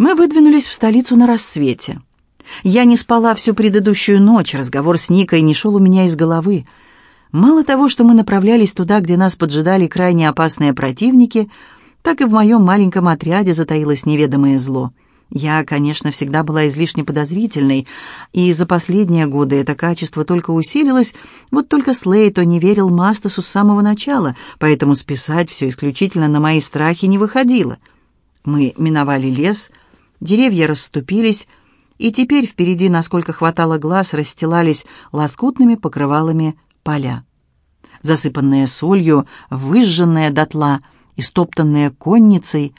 Мы выдвинулись в столицу на рассвете. Я не спала всю предыдущую ночь, разговор с Никой не шел у меня из головы. Мало того, что мы направлялись туда, где нас поджидали крайне опасные противники, так и в моем маленьком отряде затаилось неведомое зло. Я, конечно, всегда была излишне подозрительной, и за последние годы это качество только усилилось, вот только Слейто не верил Мастасу с самого начала, поэтому списать все исключительно на мои страхи не выходило. Мы миновали лес, деревья расступились, и теперь впереди, насколько хватало глаз, расстилались лоскутными покрывалами поля. Засыпанные солью, выжженные дотла, истоптанные конницей.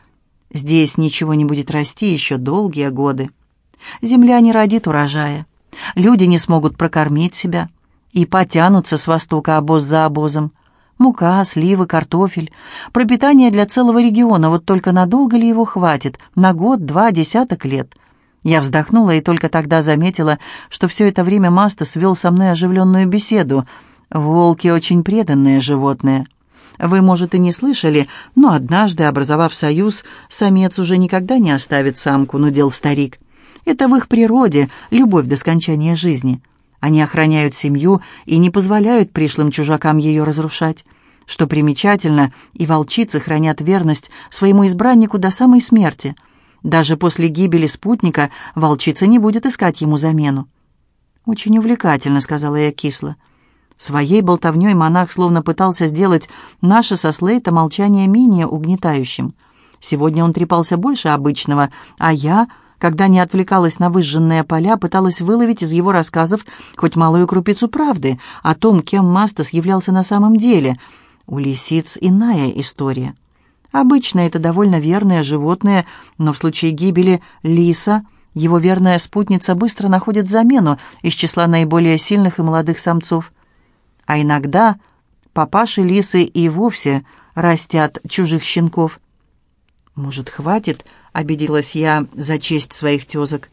Здесь ничего не будет расти еще долгие годы. Земля не родит урожая. Люди не смогут прокормить себя и потянутся с востока обоз за обозом. Мука, сливы, картофель. Пропитание для целого региона, вот только надолго ли его хватит? На год, два, десяток лет. Я вздохнула и только тогда заметила, что все это время Маста свел со мной оживленную беседу. Волки очень преданные животные. Вы, может, и не слышали, но однажды, образовав союз, самец уже никогда не оставит самку, нудел старик. Это в их природе, любовь до скончания жизни. Они охраняют семью и не позволяют пришлым чужакам ее разрушать. Что примечательно, и волчицы хранят верность своему избраннику до самой смерти – даже после гибели спутника волчица не будет искать ему замену. «Очень увлекательно», — сказала я кисло. Своей болтовней монах словно пытался сделать наше со Слейта молчание менее угнетающим. Сегодня он трепался больше обычного, а я, когда не отвлекалась на выжженные поля, пыталась выловить из его рассказов хоть малую крупицу правды о том, кем Мастас являлся на самом деле. У лисиц иная история. Обычно это довольно верное животное, но в случае гибели лиса его верная спутница быстро находит замену из числа наиболее сильных и молодых самцов. А иногда папаши лисы и вовсе растят чужих щенков. «Может, хватит?» — обиделась я за честь своих тезок.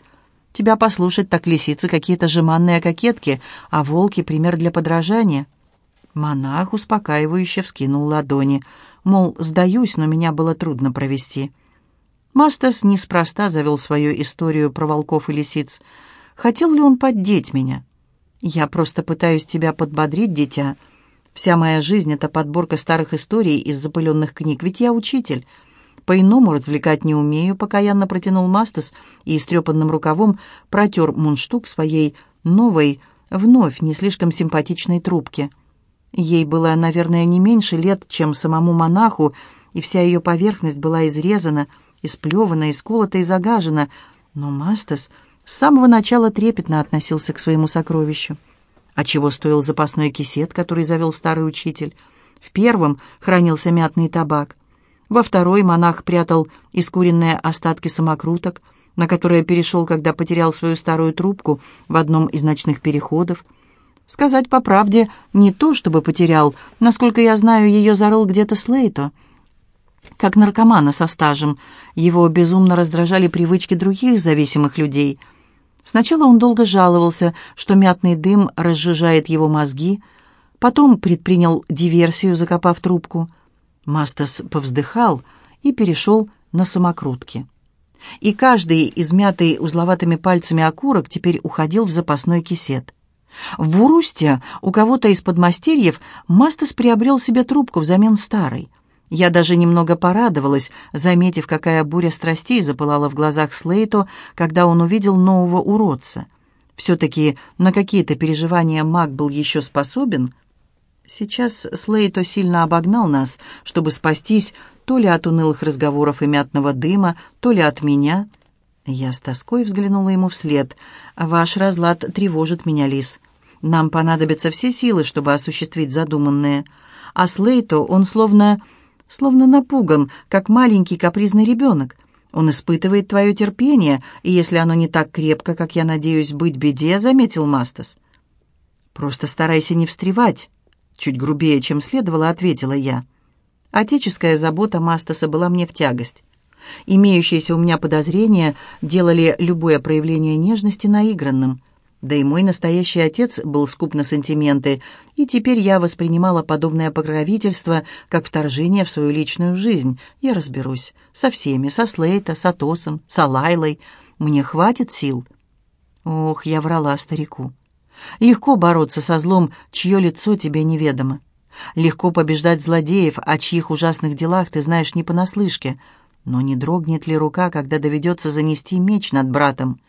«Тебя послушать так лисицы какие-то жеманные кокетки, а волки — пример для подражания». Монах успокаивающе вскинул ладони — мол, сдаюсь, но меня было трудно провести. Мастас неспроста завел свою историю про волков и лисиц. Хотел ли он поддеть меня? Я просто пытаюсь тебя подбодрить, дитя. Вся моя жизнь — это подборка старых историй из запыленных книг, ведь я учитель. По-иному развлекать не умею, покаянно протянул Мастас и истрепанным рукавом протер мундштук своей новой, вновь не слишком симпатичной трубки — Ей было, наверное, не меньше лет, чем самому монаху, и вся ее поверхность была изрезана, исплевана, исколота и загажена. Но Мастас с самого начала трепетно относился к своему сокровищу. А чего стоил запасной кисет, который завел старый учитель? В первом хранился мятный табак. Во второй монах прятал искуренные остатки самокруток, на которые перешел, когда потерял свою старую трубку в одном из ночных переходов — Сказать по правде, не то чтобы потерял. Насколько я знаю, ее зарыл где-то Слейто. Как наркомана со стажем. Его безумно раздражали привычки других зависимых людей. Сначала он долго жаловался, что мятный дым разжижает его мозги, потом предпринял диверсию, закопав трубку. Мастас повздыхал и перешел на самокрутки. И каждый, измятый узловатыми пальцами окурок, теперь уходил в запасной кисет. В Урусте у кого-то из подмастерьев Мастас приобрел себе трубку взамен старой. Я даже немного порадовалась, заметив, какая буря страстей запылала в глазах Слейто, когда он увидел нового уродца. Все-таки на какие-то переживания маг был еще способен. Сейчас Слейто сильно обогнал нас, чтобы спастись то ли от унылых разговоров и мятного дыма, то ли от меня. Я с тоской взглянула ему вслед. «Ваш разлад тревожит меня, Лис. Нам понадобятся все силы, чтобы осуществить задуманное. А Слейто, он словно... словно напуган, как маленький капризный ребенок. Он испытывает твое терпение, и если оно не так крепко, как я надеюсь быть беде, заметил Мастас. Просто старайся не встревать. Чуть грубее, чем следовало, ответила я. Отеческая забота Мастаса была мне в тягость. Имеющиеся у меня подозрения делали любое проявление нежности наигранным. Да и мой настоящий отец был скуп на сантименты, и теперь я воспринимала подобное покровительство как вторжение в свою личную жизнь. Я разберусь со всеми, со Слейта, с Атосом, с Алайлой. Мне хватит сил. Ох, я врала старику. Легко бороться со злом, чье лицо тебе неведомо. Легко побеждать злодеев, о чьих ужасных делах ты знаешь не понаслышке. Но не дрогнет ли рука, когда доведется занести меч над братом?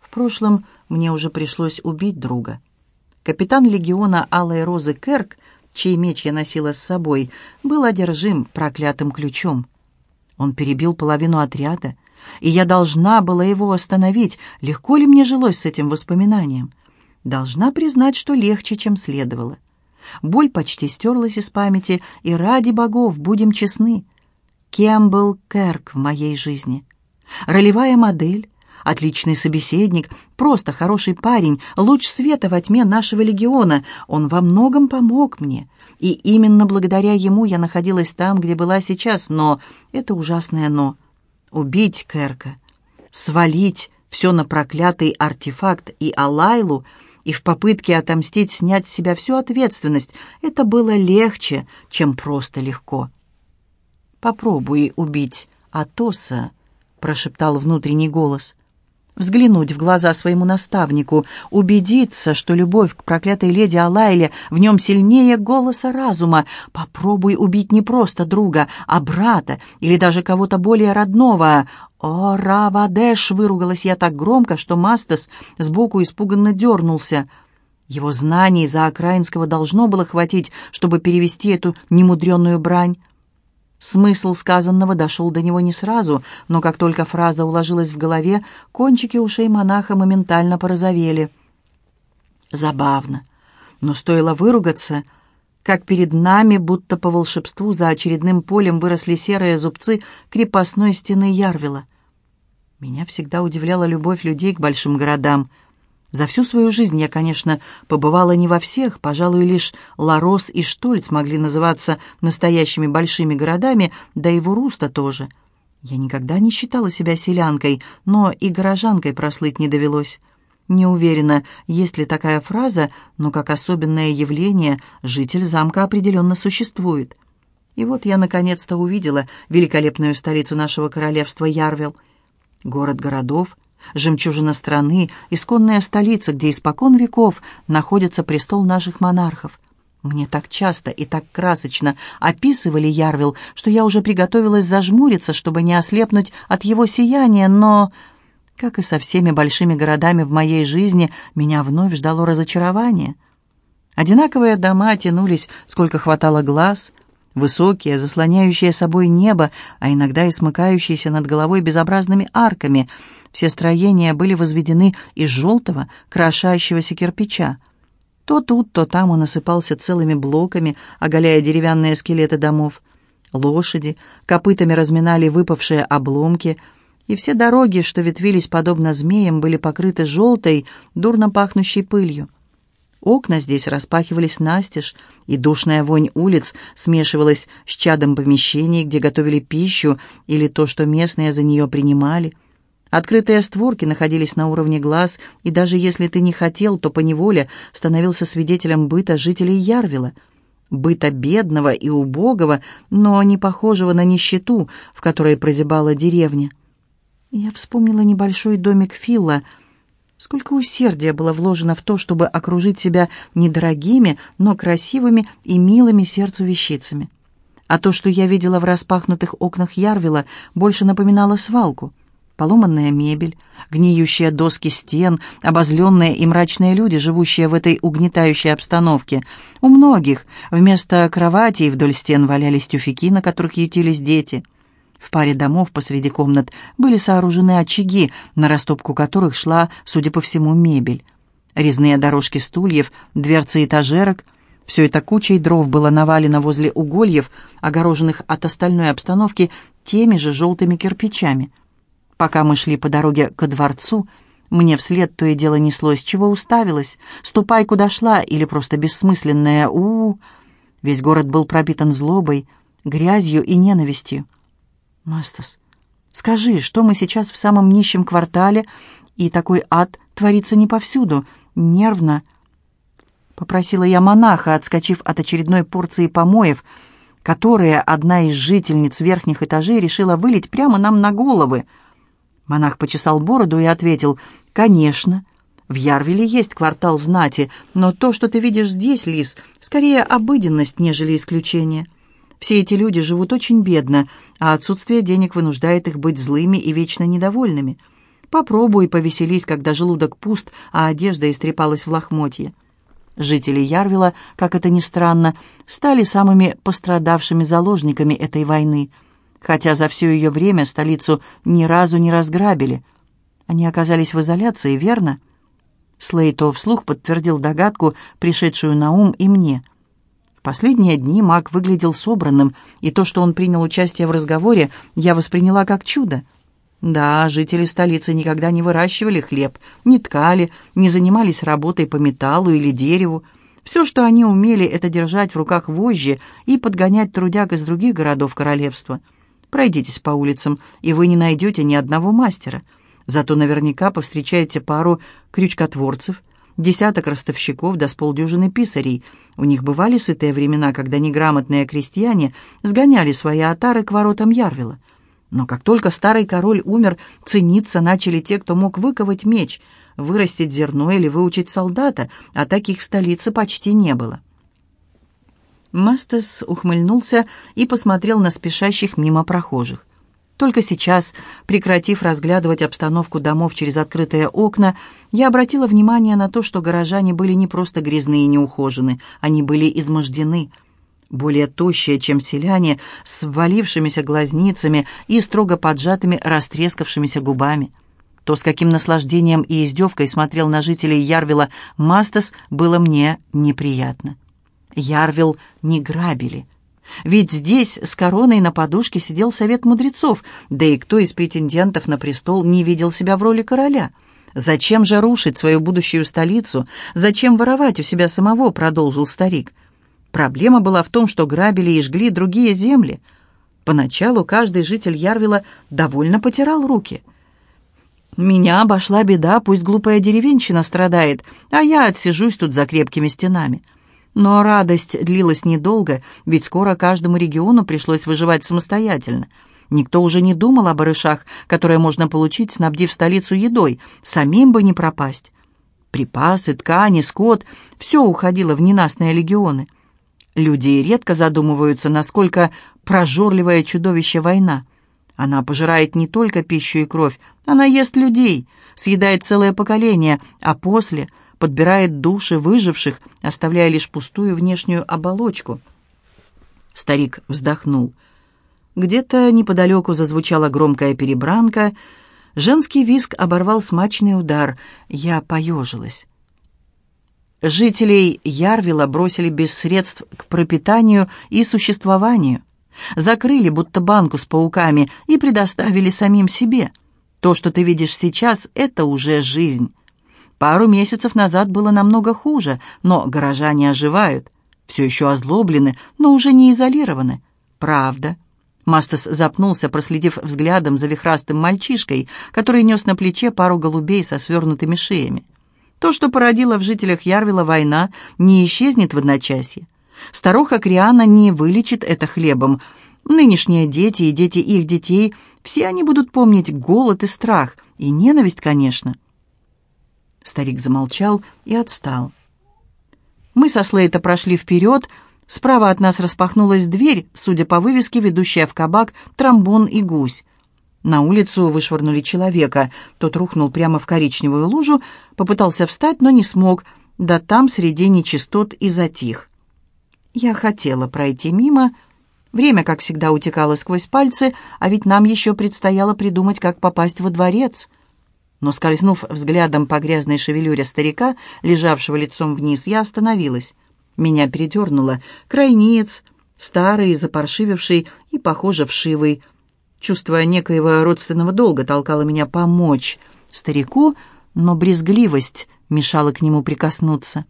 В прошлом мне уже пришлось убить друга. Капитан легиона Алой Розы Керк, чей меч я носила с собой, был одержим проклятым ключом. Он перебил половину отряда, и я должна была его остановить. Легко ли мне жилось с этим воспоминанием? Должна признать, что легче, чем следовало. Боль почти стерлась из памяти, и ради богов, будем честны, кем был Керк в моей жизни? Ролевая модель, Отличный собеседник, просто хороший парень, луч света во тьме нашего легиона. Он во многом помог мне. И именно благодаря ему я находилась там, где была сейчас. Но это ужасное «но». Убить Керка, свалить все на проклятый артефакт и Алайлу, и в попытке отомстить снять с себя всю ответственность, это было легче, чем просто легко. «Попробуй убить Атоса», — прошептал внутренний голос взглянуть в глаза своему наставнику, убедиться, что любовь к проклятой леди Алайле в нем сильнее голоса разума. Попробуй убить не просто друга, а брата или даже кого-то более родного. «О, Равадеш!» — выругалась я так громко, что Мастас сбоку испуганно дернулся. Его знаний за окраинского должно было хватить, чтобы перевести эту немудренную брань. Смысл сказанного дошел до него не сразу, но как только фраза уложилась в голове, кончики ушей монаха моментально порозовели. Забавно. Но стоило выругаться, как перед нами, будто по волшебству, за очередным полем выросли серые зубцы крепостной стены Ярвила. Меня всегда удивляла любовь людей к большим городам — за всю свою жизнь я, конечно, побывала не во всех, пожалуй, лишь Ларос и Штольц могли называться настоящими большими городами, да и Вуруста тоже. Я никогда не считала себя селянкой, но и горожанкой прослыть не довелось. Не уверена, есть ли такая фраза, но как особенное явление житель замка определенно существует. И вот я наконец-то увидела великолепную столицу нашего королевства Ярвел. Город городов — Жемчужина страны, исконная столица, где испокон веков находится престол наших монархов. Мне так часто и так красочно описывали Ярвил, что я уже приготовилась зажмуриться, чтобы не ослепнуть от его сияния, но, как и со всеми большими городами в моей жизни, меня вновь ждало разочарование. Одинаковые дома тянулись, сколько хватало глаз, высокие, заслоняющие собой небо, а иногда и смыкающиеся над головой безобразными арками — все строения были возведены из желтого, крошащегося кирпича. То тут, то там он осыпался целыми блоками, оголяя деревянные скелеты домов. Лошади копытами разминали выпавшие обломки, и все дороги, что ветвились подобно змеям, были покрыты желтой, дурно пахнущей пылью. Окна здесь распахивались настежь, и душная вонь улиц смешивалась с чадом помещений, где готовили пищу или то, что местные за нее принимали — Открытые створки находились на уровне глаз, и даже если ты не хотел, то поневоле становился свидетелем быта жителей Ярвила. Быта бедного и убогого, но не похожего на нищету, в которой прозябала деревня. Я вспомнила небольшой домик Фила. Сколько усердия было вложено в то, чтобы окружить себя недорогими, но красивыми и милыми сердцу вещицами. А то, что я видела в распахнутых окнах Ярвила, больше напоминало свалку — поломанная мебель, гниющие доски стен, обозленные и мрачные люди, живущие в этой угнетающей обстановке. У многих вместо кроватей вдоль стен валялись тюфяки, на которых ютились дети. В паре домов посреди комнат были сооружены очаги, на растопку которых шла, судя по всему, мебель. Резные дорожки стульев, дверцы этажерок — все это кучей дров было навалено возле угольев, огороженных от остальной обстановки теми же желтыми кирпичами. Пока мы шли по дороге ко дворцу, мне вслед то и дело неслось, чего уставилась, ступай куда шла, или просто бессмысленная у, -у, -у. Весь город был пропитан злобой, грязью и ненавистью. Мастас, скажи, что мы сейчас в самом нищем квартале, и такой ад творится не повсюду, нервно. Попросила я монаха, отскочив от очередной порции помоев, которые одна из жительниц верхних этажей решила вылить прямо нам на головы. Монах почесал бороду и ответил, «Конечно, в Ярвеле есть квартал знати, но то, что ты видишь здесь, Лис, скорее обыденность, нежели исключение. Все эти люди живут очень бедно, а отсутствие денег вынуждает их быть злыми и вечно недовольными. Попробуй повеселись, когда желудок пуст, а одежда истрепалась в лохмотье. Жители Ярвила, как это ни странно, стали самыми пострадавшими заложниками этой войны, хотя за все ее время столицу ни разу не разграбили. Они оказались в изоляции, верно? Слейто вслух подтвердил догадку, пришедшую на ум и мне. Последние дни маг выглядел собранным, и то, что он принял участие в разговоре, я восприняла как чудо. Да, жители столицы никогда не выращивали хлеб, не ткали, не занимались работой по металлу или дереву. Все, что они умели, это держать в руках вожжи и подгонять трудяг из других городов королевства. Пройдитесь по улицам, и вы не найдете ни одного мастера. Зато наверняка повстречаете пару крючкотворцев, десяток ростовщиков да с полдюжины писарей. У них бывали сытые времена, когда неграмотные крестьяне сгоняли свои отары к воротам Ярвила. Но как только старый король умер, цениться начали те, кто мог выковать меч, вырастить зерно или выучить солдата, а таких в столице почти не было. Мастес ухмыльнулся и посмотрел на спешащих мимо прохожих. Только сейчас, прекратив разглядывать обстановку домов через открытые окна, я обратила внимание на то, что горожане были не просто грязные и неухожены, они были измождены – более тощая, чем селяне, с ввалившимися глазницами и строго поджатыми растрескавшимися губами. То, с каким наслаждением и издевкой смотрел на жителей Ярвила Мастас, было мне неприятно. Ярвил не грабили. Ведь здесь с короной на подушке сидел совет мудрецов, да и кто из претендентов на престол не видел себя в роли короля? Зачем же рушить свою будущую столицу? Зачем воровать у себя самого, продолжил старик. Проблема была в том, что грабили и жгли другие земли. Поначалу каждый житель Ярвила довольно потирал руки. «Меня обошла беда, пусть глупая деревенщина страдает, а я отсижусь тут за крепкими стенами». Но радость длилась недолго, ведь скоро каждому региону пришлось выживать самостоятельно. Никто уже не думал о барышах, которые можно получить, снабдив столицу едой, самим бы не пропасть. Припасы, ткани, скот — все уходило в ненастные легионы — Люди редко задумываются, насколько прожорливое чудовище война. Она пожирает не только пищу и кровь, она ест людей, съедает целое поколение, а после подбирает души выживших, оставляя лишь пустую внешнюю оболочку. Старик вздохнул. Где-то неподалеку зазвучала громкая перебранка. Женский виск оборвал смачный удар. Я поежилась. Жителей Ярвила бросили без средств к пропитанию и существованию. Закрыли будто банку с пауками и предоставили самим себе. То, что ты видишь сейчас, это уже жизнь. Пару месяцев назад было намного хуже, но горожане оживают. Все еще озлоблены, но уже не изолированы. Правда. Мастас запнулся, проследив взглядом за вихрастым мальчишкой, который нес на плече пару голубей со свернутыми шеями. То, что породила в жителях Ярвила война, не исчезнет в одночасье. Старуха Криана не вылечит это хлебом. Нынешние дети и дети их детей, все они будут помнить голод и страх, и ненависть, конечно. Старик замолчал и отстал. Мы со Слейта прошли вперед, справа от нас распахнулась дверь, судя по вывеске, ведущая в кабак «Тромбон и гусь». На улицу вышвырнули человека. Тот рухнул прямо в коричневую лужу, попытался встать, но не смог. Да там среди нечистот и затих. Я хотела пройти мимо. Время, как всегда, утекало сквозь пальцы, а ведь нам еще предстояло придумать, как попасть во дворец. Но, скользнув взглядом по грязной шевелюре старика, лежавшего лицом вниз, я остановилась. Меня передернуло. Крайнец, старый, запаршививший и, похоже, вшивый — Чувство некоего родственного долга толкало меня помочь старику, но брезгливость мешала к нему прикоснуться.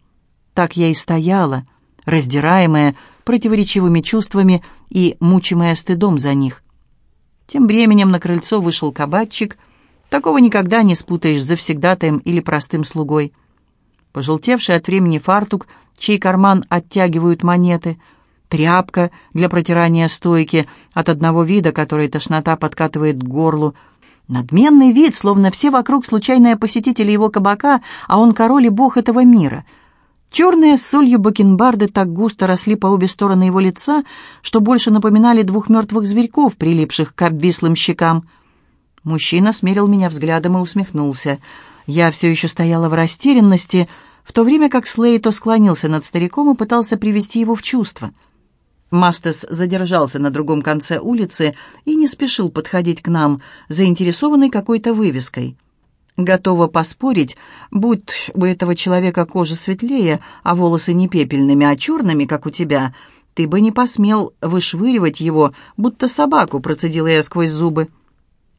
Так я и стояла, раздираемая противоречивыми чувствами и мучимая стыдом за них. Тем временем на крыльцо вышел кабачик. Такого никогда не спутаешь завсегдатаем или простым слугой. пожелтевший от времени фартук, чей карман оттягивают монеты, тряпка для протирания стойки от одного вида, который тошнота подкатывает к горлу, надменный вид, словно все вокруг случайные посетители его кабака, а он король и бог этого мира — Черные с солью бакенбарды так густо росли по обе стороны его лица, что больше напоминали двух мертвых зверьков, прилипших к обвислым щекам. Мужчина смерил меня взглядом и усмехнулся. Я все еще стояла в растерянности, в то время как Слейто склонился над стариком и пытался привести его в чувство. Мастес задержался на другом конце улицы и не спешил подходить к нам, заинтересованный какой-то вывеской — Готова поспорить, будь у этого человека кожа светлее, а волосы не пепельными, а черными, как у тебя, ты бы не посмел вышвыривать его, будто собаку, процедила я сквозь зубы.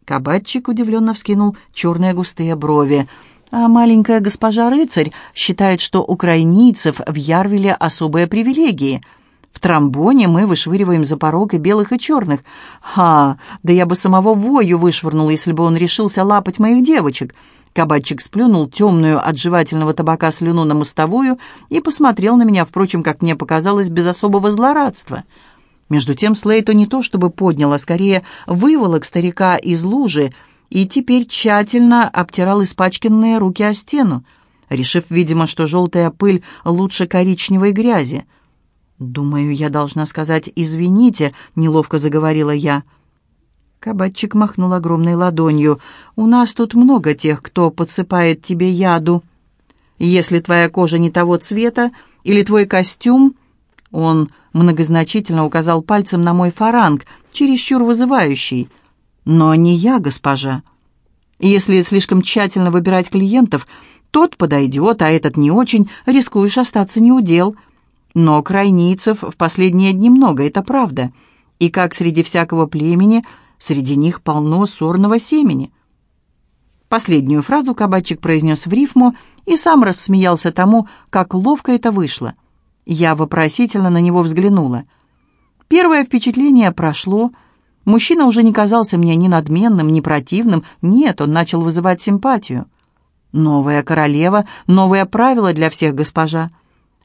Кабатчик удивленно вскинул черные густые брови. А маленькая госпожа рыцарь считает, что у в Ярвеле особые привилегии — в тромбоне мы вышвыриваем за порог и белых, и черных. Ха, да я бы самого Вою вышвырнул, если бы он решился лапать моих девочек. Кабачик сплюнул темную от жевательного табака слюну на мостовую и посмотрел на меня, впрочем, как мне показалось, без особого злорадства. Между тем Слейто не то чтобы поднял, а скорее выволок старика из лужи и теперь тщательно обтирал испачканные руки о стену, решив, видимо, что желтая пыль лучше коричневой грязи. «Думаю, я должна сказать «извините», — неловко заговорила я. Кабачик махнул огромной ладонью. «У нас тут много тех, кто подсыпает тебе яду. Если твоя кожа не того цвета, или твой костюм...» Он многозначительно указал пальцем на мой фаранг, чересчур вызывающий. «Но не я, госпожа. Если слишком тщательно выбирать клиентов, тот подойдет, а этот не очень, рискуешь остаться неудел». Но крайницев в последние дни много, это правда. И как среди всякого племени, среди них полно сорного семени. Последнюю фразу кабачик произнес в рифму и сам рассмеялся тому, как ловко это вышло. Я вопросительно на него взглянула. Первое впечатление прошло. Мужчина уже не казался мне ни надменным, ни противным. Нет, он начал вызывать симпатию. «Новая королева, новое правило для всех, госпожа».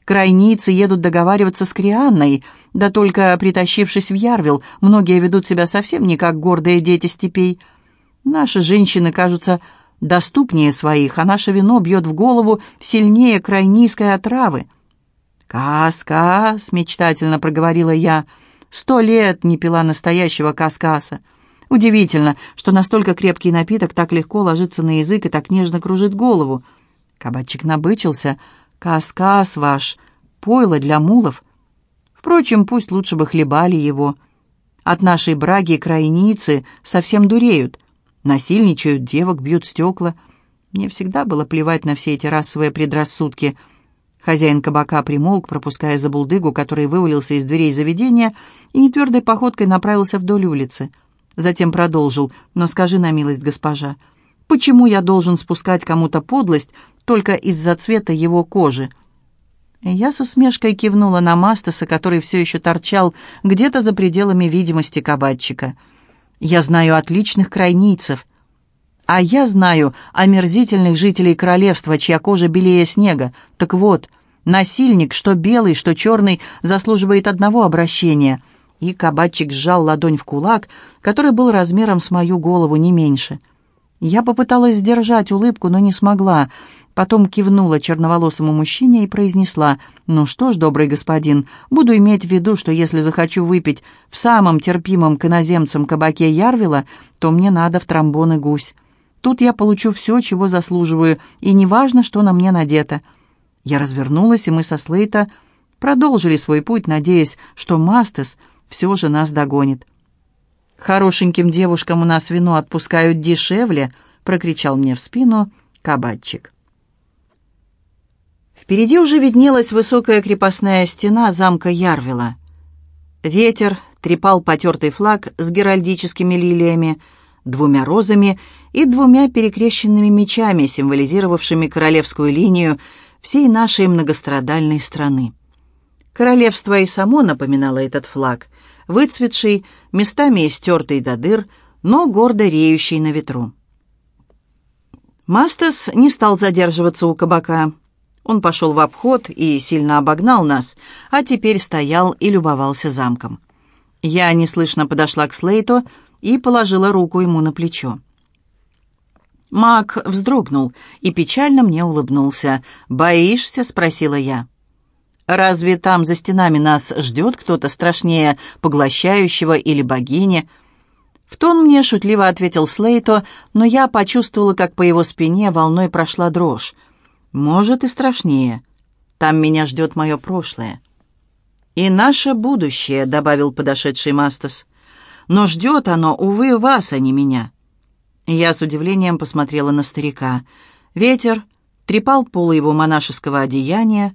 Крайницы едут договариваться с Крианной, да только притащившись в Ярвил, многие ведут себя совсем не как гордые дети степей. Наши женщины кажутся доступнее своих, а наше вино бьет в голову сильнее крайнийской отравы. «Кас-кас», — мечтательно проговорила я, — «сто лет не пила настоящего каскаса. Удивительно, что настолько крепкий напиток так легко ложится на язык и так нежно кружит голову». Кабачик набычился — Каскас ваш, пойло для мулов. Впрочем, пусть лучше бы хлебали его. От нашей браги крайницы совсем дуреют. Насильничают девок, бьют стекла. Мне всегда было плевать на все эти расовые предрассудки. Хозяин кабака примолк, пропуская забулдыгу, который вывалился из дверей заведения и нетвердой походкой направился вдоль улицы. Затем продолжил. «Но скажи на милость, госпожа, почему я должен спускать кому-то подлость, только из-за цвета его кожи. Я с усмешкой кивнула на Мастаса, который все еще торчал где-то за пределами видимости кабачика. «Я знаю отличных крайницев. А я знаю омерзительных жителей королевства, чья кожа белее снега. Так вот, насильник, что белый, что черный, заслуживает одного обращения». И кабачик сжал ладонь в кулак, который был размером с мою голову не меньше. Я попыталась сдержать улыбку, но не смогла. Потом кивнула черноволосому мужчине и произнесла, «Ну что ж, добрый господин, буду иметь в виду, что если захочу выпить в самом терпимом к иноземцам кабаке Ярвила, то мне надо в тромбон гусь. Тут я получу все, чего заслуживаю, и неважно, что на мне надето». Я развернулась, и мы со Слейта продолжили свой путь, надеясь, что Мастес все же нас догонит. «Хорошеньким девушкам у нас вино отпускают дешевле», — прокричал мне в спину кабачик. Впереди уже виднелась высокая крепостная стена замка Ярвила. Ветер трепал потертый флаг с геральдическими лилиями, двумя розами и двумя перекрещенными мечами, символизировавшими королевскую линию всей нашей многострадальной страны. Королевство и само напоминало этот флаг, выцветший, местами истертый до дыр, но гордо реющий на ветру. Мастес не стал задерживаться у кабака. Он пошел в обход и сильно обогнал нас, а теперь стоял и любовался замком. Я неслышно подошла к Слейту и положила руку ему на плечо. Мак вздрогнул и печально мне улыбнулся. «Боишься?» — спросила я. «Разве там за стенами нас ждет кто-то страшнее поглощающего или богини?» В тон мне шутливо ответил Слейто, но я почувствовала, как по его спине волной прошла дрожь. «Может, и страшнее. Там меня ждет мое прошлое». «И наше будущее», — добавил подошедший Мастас. «Но ждет оно, увы, вас, а не меня». Я с удивлением посмотрела на старика. Ветер трепал полы его монашеского одеяния.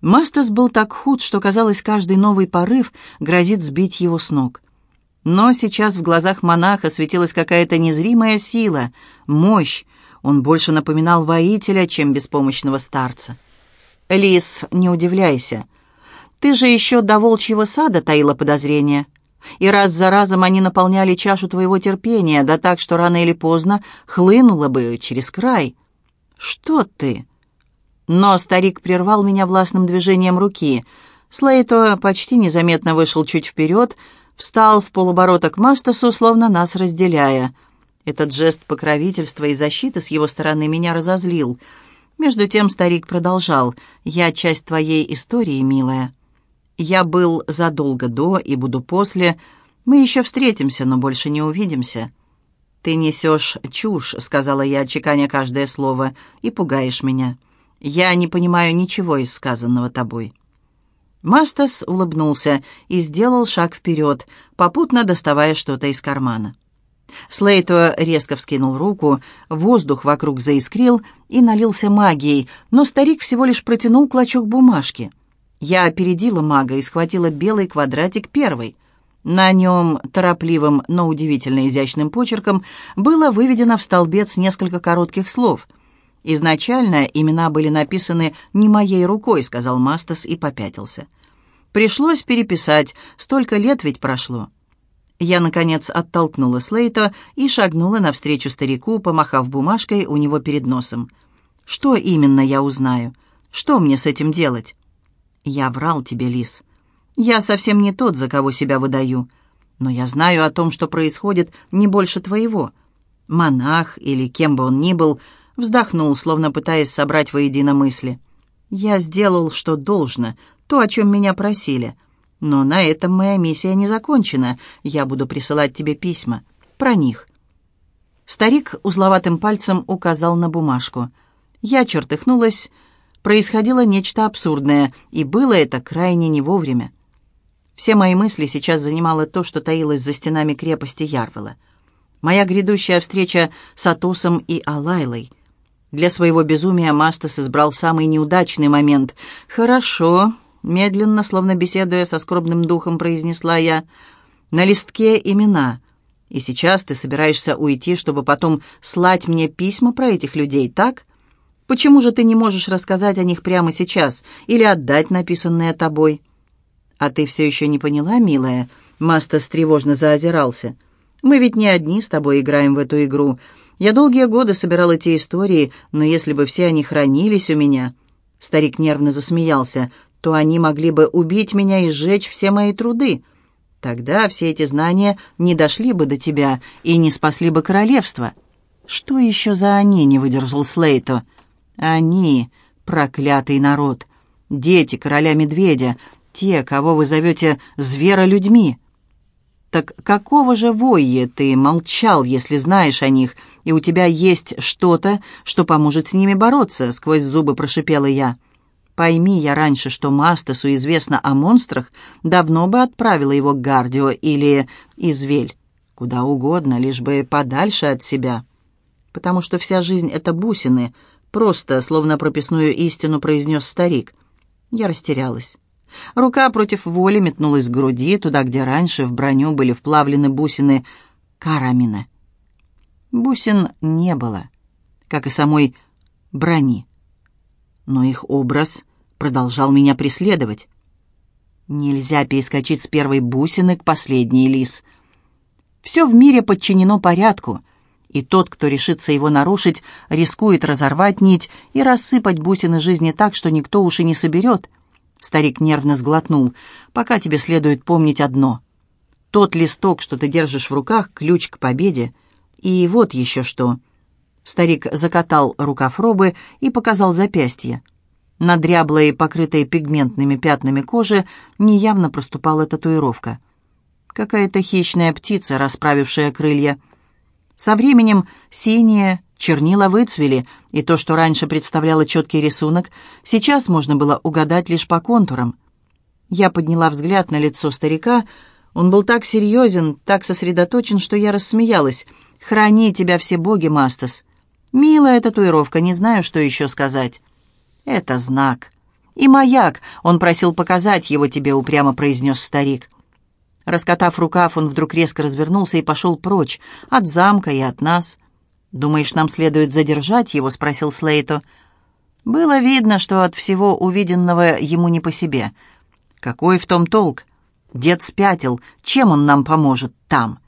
Мастас был так худ, что, казалось, каждый новый порыв грозит сбить его с ног. Но сейчас в глазах монаха светилась какая-то незримая сила, мощь. Он больше напоминал воителя, чем беспомощного старца. «Лис, не удивляйся. Ты же еще до волчьего сада таила подозрения. И раз за разом они наполняли чашу твоего терпения, да так, что рано или поздно хлынуло бы через край. Что ты?» Но старик прервал меня властным движением руки. Слейто почти незаметно вышел чуть вперед, встал в полуборота к Мастасу, словно нас разделяя. Этот жест покровительства и защиты с его стороны меня разозлил. Между тем старик продолжал. «Я часть твоей истории, милая. Я был задолго до и буду после. Мы еще встретимся, но больше не увидимся». «Ты несешь чушь», — сказала я, чеканя каждое слово, — «и пугаешь меня. Я не понимаю ничего из сказанного тобой». Мастас улыбнулся и сделал шаг вперед, попутно доставая что-то из кармана. Слейто резко вскинул руку, воздух вокруг заискрил и налился магией, но старик всего лишь протянул клочок бумажки. Я опередила мага и схватила белый квадратик первый. На нем, торопливым, но удивительно изящным почерком, было выведено в столбец несколько коротких слов. «Изначально имена были написаны не моей рукой», — сказал Мастас и попятился. «Пришлось переписать, столько лет ведь прошло». Я, наконец, оттолкнула Слейта и шагнула навстречу старику, помахав бумажкой у него перед носом. «Что именно я узнаю? Что мне с этим делать?» «Я врал тебе, Лис. Я совсем не тот, за кого себя выдаю. Но я знаю о том, что происходит не больше твоего». Монах или кем бы он ни был, вздохнул, словно пытаясь собрать воедино мысли. «Я сделал, что должно, то, о чем меня просили. Но на этом моя миссия не закончена. Я буду присылать тебе письма. Про них». Старик узловатым пальцем указал на бумажку. Я чертыхнулась. Происходило нечто абсурдное, и было это крайне не вовремя. Все мои мысли сейчас занимало то, что таилось за стенами крепости Ярвела. Моя грядущая встреча с Атосом и Алайлой. Для своего безумия Мастас избрал самый неудачный момент. «Хорошо, Медленно, словно беседуя со скорбным духом, произнесла я. «На листке имена. И сейчас ты собираешься уйти, чтобы потом слать мне письма про этих людей, так? Почему же ты не можешь рассказать о них прямо сейчас или отдать написанное тобой?» «А ты все еще не поняла, милая?» Мастас тревожно заозирался. «Мы ведь не одни с тобой играем в эту игру. Я долгие годы собирал эти истории, но если бы все они хранились у меня...» Старик нервно засмеялся то они могли бы убить меня и сжечь все мои труды. Тогда все эти знания не дошли бы до тебя и не спасли бы королевство. Что еще за они, не выдержал Слейто? Они, проклятый народ, дети короля-медведя, те, кого вы зовете зверолюдьми. Так какого же войе ты молчал, если знаешь о них, и у тебя есть что-то, что поможет с ними бороться?» — сквозь зубы прошипела я. Пойми я раньше, что Мастасу известно о монстрах, давно бы отправила его к Гардио или Извель. Куда угодно, лишь бы подальше от себя. Потому что вся жизнь — это бусины, просто, словно прописную истину, произнес старик. Я растерялась. Рука против воли метнулась к груди, туда, где раньше в броню были вплавлены бусины карамина. Бусин не было, как и самой брони но их образ продолжал меня преследовать. Нельзя перескочить с первой бусины к последней, Лис. Все в мире подчинено порядку, И тот, кто решится его нарушить, рискует разорвать нить и рассыпать бусины жизни так, что никто уж и не соберет. Старик нервно сглотнул. «Пока тебе следует помнить одно. Тот листок, что ты держишь в руках, ключ к победе. И вот еще что». Старик закатал рукав робы и показал запястье. На дряблой, покрытой пигментными пятнами кожи, неявно проступала татуировка. Какая-то хищная птица, расправившая крылья — со временем синие чернила выцвели, и то, что раньше представляло четкий рисунок, сейчас можно было угадать лишь по контурам. Я подняла взгляд на лицо старика. Он был так серьезен, так сосредоточен, что я рассмеялась. «Храни тебя все боги, Мастас!» «Милая татуировка, не знаю, что еще сказать». «Это знак». «И маяк!» — он просил показать его тебе, упрямо произнес старик. Раскатав рукав, он вдруг резко развернулся и пошел прочь, от замка и от нас. «Думаешь, нам следует задержать его?» — спросил Слейто. Было видно, что от всего увиденного ему не по себе. «Какой в том толк? Дед спятил. Чем он нам поможет там?»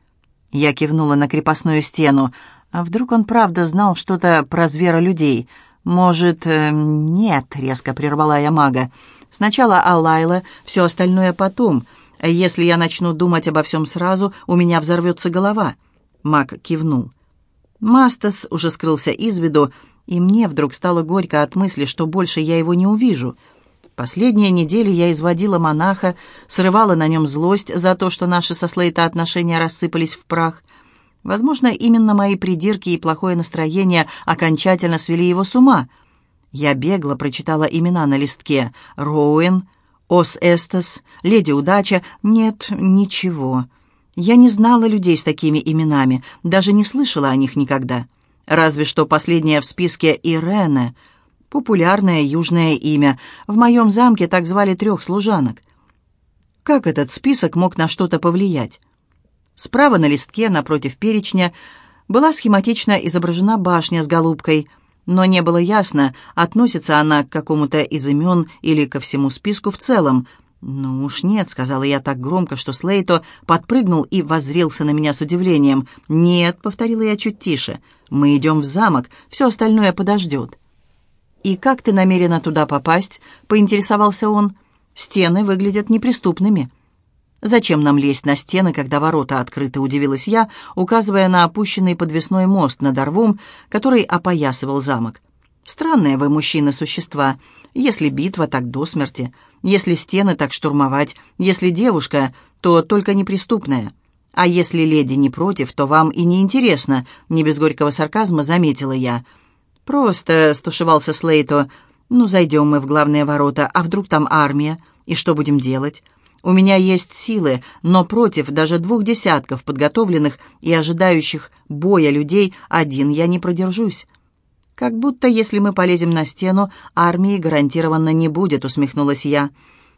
Я кивнула на крепостную стену. А вдруг он правда знал что-то про зверолюдей? «Может, э, нет», — резко прервала я мага. «Сначала Алайла, все остальное потом». «Если я начну думать обо всем сразу, у меня взорвется голова». Мак кивнул. Мастас уже скрылся из виду, и мне вдруг стало горько от мысли, что больше я его не увижу. Последние недели я изводила монаха, срывала на нем злость за то, что наши со Слейта отношения рассыпались в прах. Возможно, именно мои придирки и плохое настроение окончательно свели его с ума. Я бегло прочитала имена на листке. Роуэн, Ос Эстас, Леди Удача. Нет, ничего. Я не знала людей с такими именами, даже не слышала о них никогда. Разве что последняя в списке Ирена. Популярное южное имя. В моем замке так звали трех служанок. Как этот список мог на что-то повлиять? Справа на листке, напротив перечня, была схематично изображена башня с голубкой — но не было ясно, относится она к какому-то из имен или ко всему списку в целом. «Ну уж нет», — сказала я так громко, что Слейто подпрыгнул и воззрелся на меня с удивлением. «Нет», — повторила я чуть тише, — «мы идем в замок, все остальное подождет». «И как ты намерена туда попасть?» — поинтересовался он. «Стены выглядят неприступными». «Зачем нам лезть на стены, когда ворота открыты?» — удивилась я, указывая на опущенный подвесной мост над Орвом, который опоясывал замок. «Странные вы, мужчины-существа. Если битва, так до смерти. Если стены, так штурмовать. Если девушка, то только неприступная. А если леди не против, то вам и не интересно», — не без горького сарказма заметила я. «Просто», — стушевался Слейто, — «ну, зайдем мы в главные ворота, а вдруг там армия? И что будем делать?» У меня есть силы, но против даже двух десятков подготовленных и ожидающих боя людей один я не продержусь. Как будто если мы полезем на стену, армии гарантированно не будет, усмехнулась я.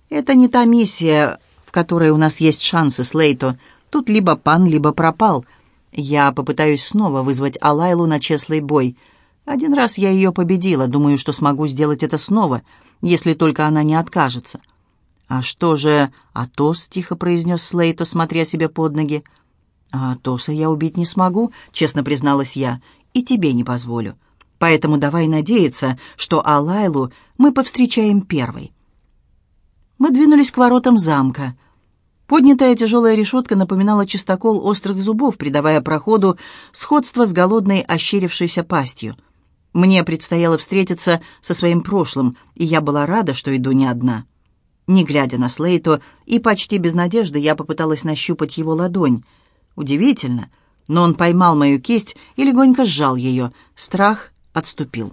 Это не та миссия, в которой у нас есть шансы, Слейто. Тут либо пан, либо пропал. Я попытаюсь снова вызвать Алайлу на честный бой. Один раз я ее победила, думаю, что смогу сделать это снова, если только она не откажется. «А что же Атос?» — тихо произнес Слейто, смотря себе под ноги. «А Атоса я убить не смогу», — честно призналась я, — «и тебе не позволю. Поэтому давай надеяться, что Алайлу мы повстречаем первой». Мы двинулись к воротам замка. Поднятая тяжелая решетка напоминала чистокол острых зубов, придавая проходу сходство с голодной ощерившейся пастью. Мне предстояло встретиться со своим прошлым, и я была рада, что иду не одна. Не глядя на Слейто и почти без надежды, я попыталась нащупать его ладонь. Удивительно, но он поймал мою кисть и легонько сжал ее. Страх отступил.